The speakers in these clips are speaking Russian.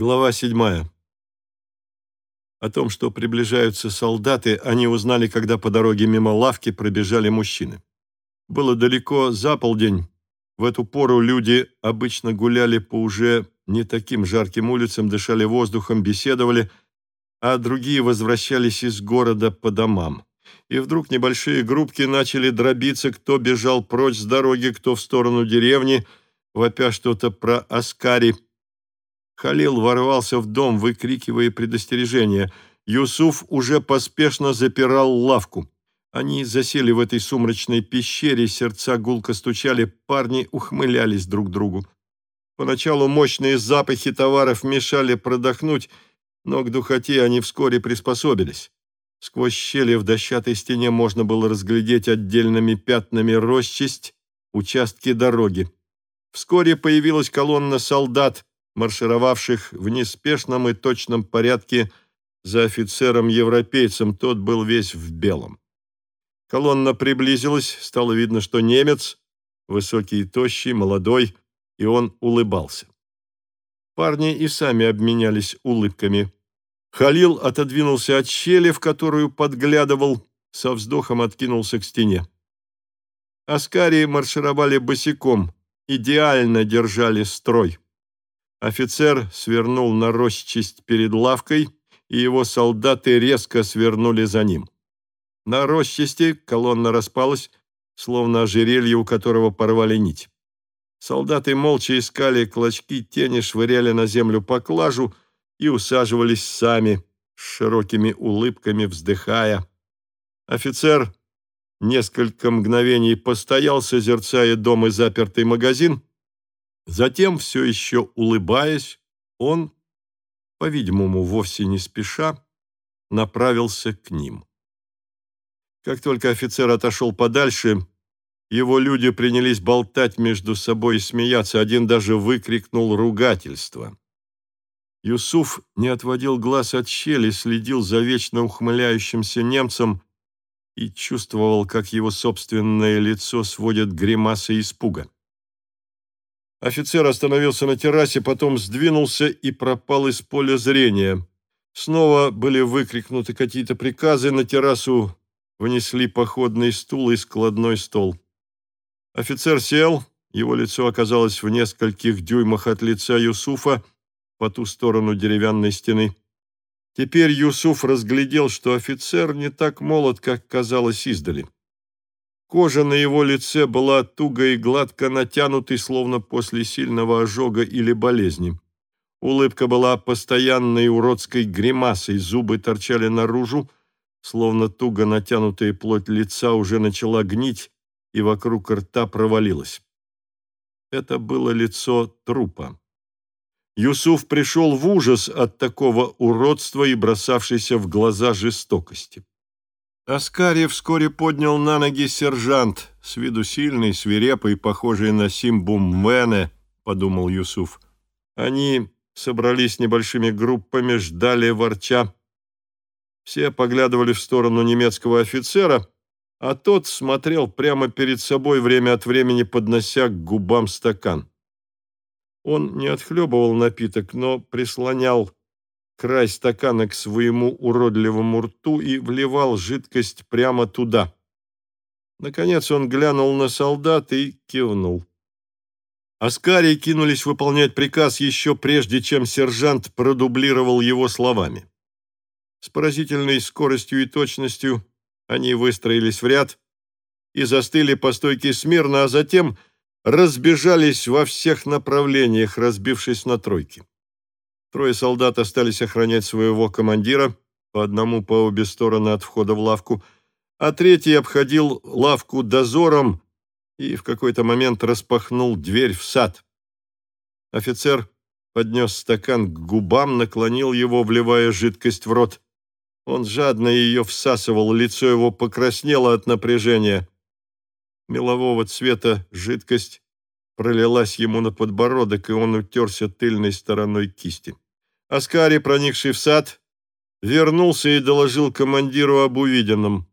Глава седьмая. О том, что приближаются солдаты, они узнали, когда по дороге мимо лавки пробежали мужчины. Было далеко за полдень. В эту пору люди обычно гуляли по уже не таким жарким улицам, дышали воздухом, беседовали, а другие возвращались из города по домам. И вдруг небольшие группки начали дробиться, кто бежал прочь с дороги, кто в сторону деревни, вопя что-то про Аскари – Халил ворвался в дом, выкрикивая предостережение. Юсуф уже поспешно запирал лавку. Они засели в этой сумрачной пещере, сердца гулко стучали, парни ухмылялись друг другу. Поначалу мощные запахи товаров мешали продохнуть, но к духоте они вскоре приспособились. Сквозь щели в дощатой стене можно было разглядеть отдельными пятнами росчесть, участки дороги. Вскоре появилась колонна солдат, маршировавших в неспешном и точном порядке за офицером-европейцем, тот был весь в белом. Колонна приблизилась, стало видно, что немец, высокий и тощий, молодой, и он улыбался. Парни и сами обменялись улыбками. Халил отодвинулся от щели, в которую подглядывал, со вздохом откинулся к стене. Аскари маршировали босиком, идеально держали строй. Офицер свернул на росчесть перед лавкой, и его солдаты резко свернули за ним. На росчасти колонна распалась, словно ожерелье, у которого порвали нить. Солдаты молча искали клочки тени, швыряли на землю поклажу и усаживались сами, с широкими улыбками вздыхая. Офицер несколько мгновений постоял, созерцая дом и запертый магазин, Затем, все еще улыбаясь, он, по-видимому, вовсе не спеша, направился к ним. Как только офицер отошел подальше, его люди принялись болтать между собой и смеяться, один даже выкрикнул ругательство. Юсуф не отводил глаз от щели, следил за вечно ухмыляющимся немцем и чувствовал, как его собственное лицо сводит гримасы испуга. Офицер остановился на террасе, потом сдвинулся и пропал из поля зрения. Снова были выкрикнуты какие-то приказы, на террасу внесли походный стул и складной стол. Офицер сел, его лицо оказалось в нескольких дюймах от лица Юсуфа по ту сторону деревянной стены. Теперь Юсуф разглядел, что офицер не так молод, как казалось издали. Кожа на его лице была туго и гладко натянутой, словно после сильного ожога или болезни. Улыбка была постоянной уродской гримасой, зубы торчали наружу, словно туго натянутая плоть лица уже начала гнить, и вокруг рта провалилась. Это было лицо трупа. Юсуф пришел в ужас от такого уродства и бросавшейся в глаза жестокости. Аскари вскоре поднял на ноги сержант, с виду сильный, свирепый, похожий на Симбу Мвене, подумал Юсуф. Они собрались небольшими группами, ждали ворча. Все поглядывали в сторону немецкого офицера, а тот смотрел прямо перед собой, время от времени поднося к губам стакан. Он не отхлебывал напиток, но прислонял край стакана к своему уродливому рту и вливал жидкость прямо туда. Наконец он глянул на солдат и кивнул. Аскарии кинулись выполнять приказ еще прежде, чем сержант продублировал его словами. С поразительной скоростью и точностью они выстроились в ряд и застыли по стойке смирно, а затем разбежались во всех направлениях, разбившись на тройки. Трое солдат остались охранять своего командира, по одному по обе стороны от входа в лавку, а третий обходил лавку дозором и в какой-то момент распахнул дверь в сад. Офицер поднес стакан к губам, наклонил его, вливая жидкость в рот. Он жадно ее всасывал, лицо его покраснело от напряжения. Мелового цвета жидкость пролилась ему на подбородок, и он утерся тыльной стороной кисти. Аскари, проникший в сад, вернулся и доложил командиру об увиденном.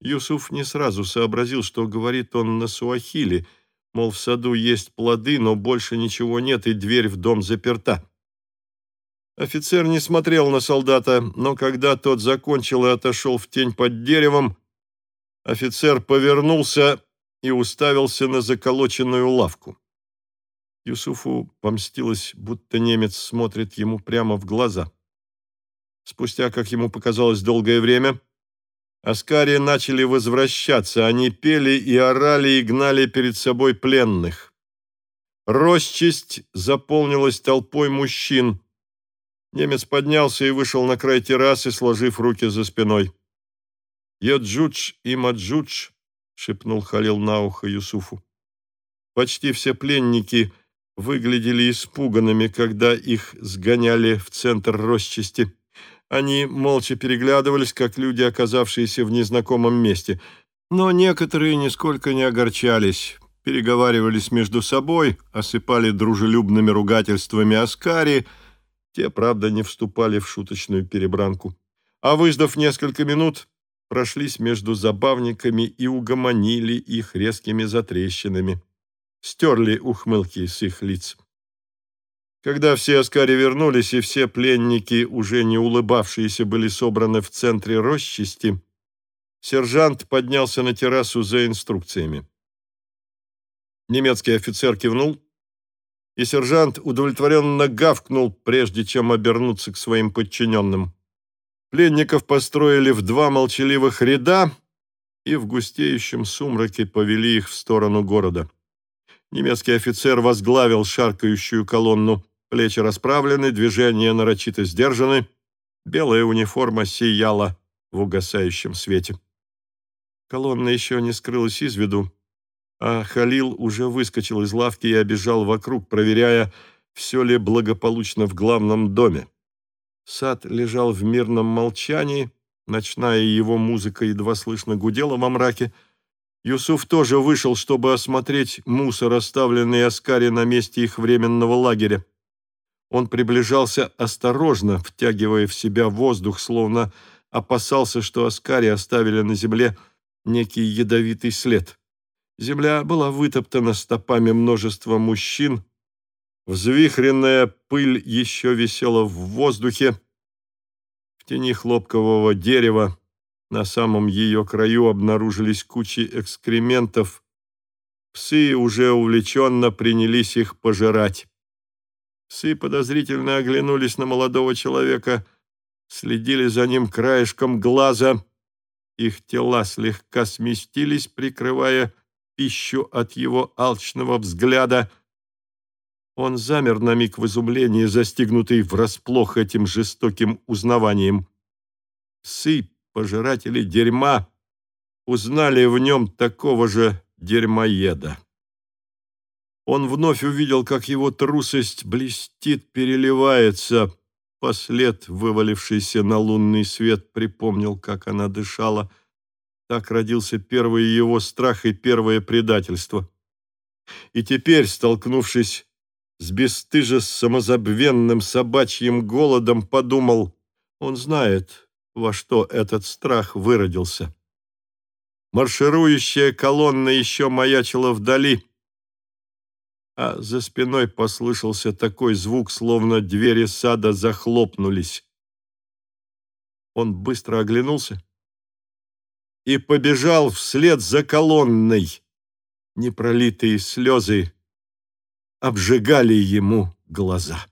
Юсуф не сразу сообразил, что говорит он на суахили, мол, в саду есть плоды, но больше ничего нет, и дверь в дом заперта. Офицер не смотрел на солдата, но когда тот закончил и отошел в тень под деревом, офицер повернулся и уставился на заколоченную лавку. Юсуфу помстилось, будто немец смотрит ему прямо в глаза. Спустя, как ему показалось, долгое время, Аскари начали возвращаться. Они пели и орали и гнали перед собой пленных. Росчисть заполнилась толпой мужчин. Немец поднялся и вышел на край террасы, сложив руки за спиной. «Яджудж и Маджудж», — шепнул Халил на ухо Юсуфу. Почти все пленники выглядели испуганными, когда их сгоняли в центр росчисти. Они молча переглядывались, как люди, оказавшиеся в незнакомом месте. Но некоторые нисколько не огорчались, переговаривались между собой, осыпали дружелюбными ругательствами Аскари. Те, правда, не вступали в шуточную перебранку. А выждав несколько минут, прошлись между забавниками и угомонили их резкими затрещинами. Стерли ухмылки с их лиц. Когда все аскари вернулись и все пленники, уже не улыбавшиеся, были собраны в центре росчасти, сержант поднялся на террасу за инструкциями. Немецкий офицер кивнул, и сержант удовлетворенно гавкнул, прежде чем обернуться к своим подчиненным. Пленников построили в два молчаливых ряда и в густеющем сумраке повели их в сторону города. Немецкий офицер возглавил шаркающую колонну. Плечи расправлены, движения нарочито сдержаны. Белая униформа сияла в угасающем свете. Колонна еще не скрылась из виду, а Халил уже выскочил из лавки и обежал вокруг, проверяя, все ли благополучно в главном доме. Сад лежал в мирном молчании, ночная его музыка едва слышно гудела во мраке, Юсуф тоже вышел, чтобы осмотреть мусор, оставленный Аскари на месте их временного лагеря. Он приближался осторожно, втягивая в себя воздух, словно опасался, что Аскари оставили на земле некий ядовитый след. Земля была вытоптана стопами множества мужчин, взвихренная пыль еще висела в воздухе. В тени хлопкового дерева на самом ее краю обнаружились кучи экскрементов. Псы уже увлеченно принялись их пожирать. Псы подозрительно оглянулись на молодого человека, следили за ним краешком глаза. Их тела слегка сместились, прикрывая пищу от его алчного взгляда. Он замер на миг в изумлении, застигнутый врасплох этим жестоким узнаванием. Псы пожиратели дерьма узнали в нем такого же дерьмоеда. Он вновь увидел, как его трусость блестит, переливается. Послед, вывалившийся на лунный свет, припомнил, как она дышала. Так родился первый его страх и первое предательство. И теперь, столкнувшись с бесстыже самозабвенным собачьим голодом, подумал, он знает, во что этот страх выродился. Марширующая колонна еще маячила вдали, а за спиной послышался такой звук, словно двери сада захлопнулись. Он быстро оглянулся и побежал вслед за колонной. Непролитые слезы обжигали ему глаза.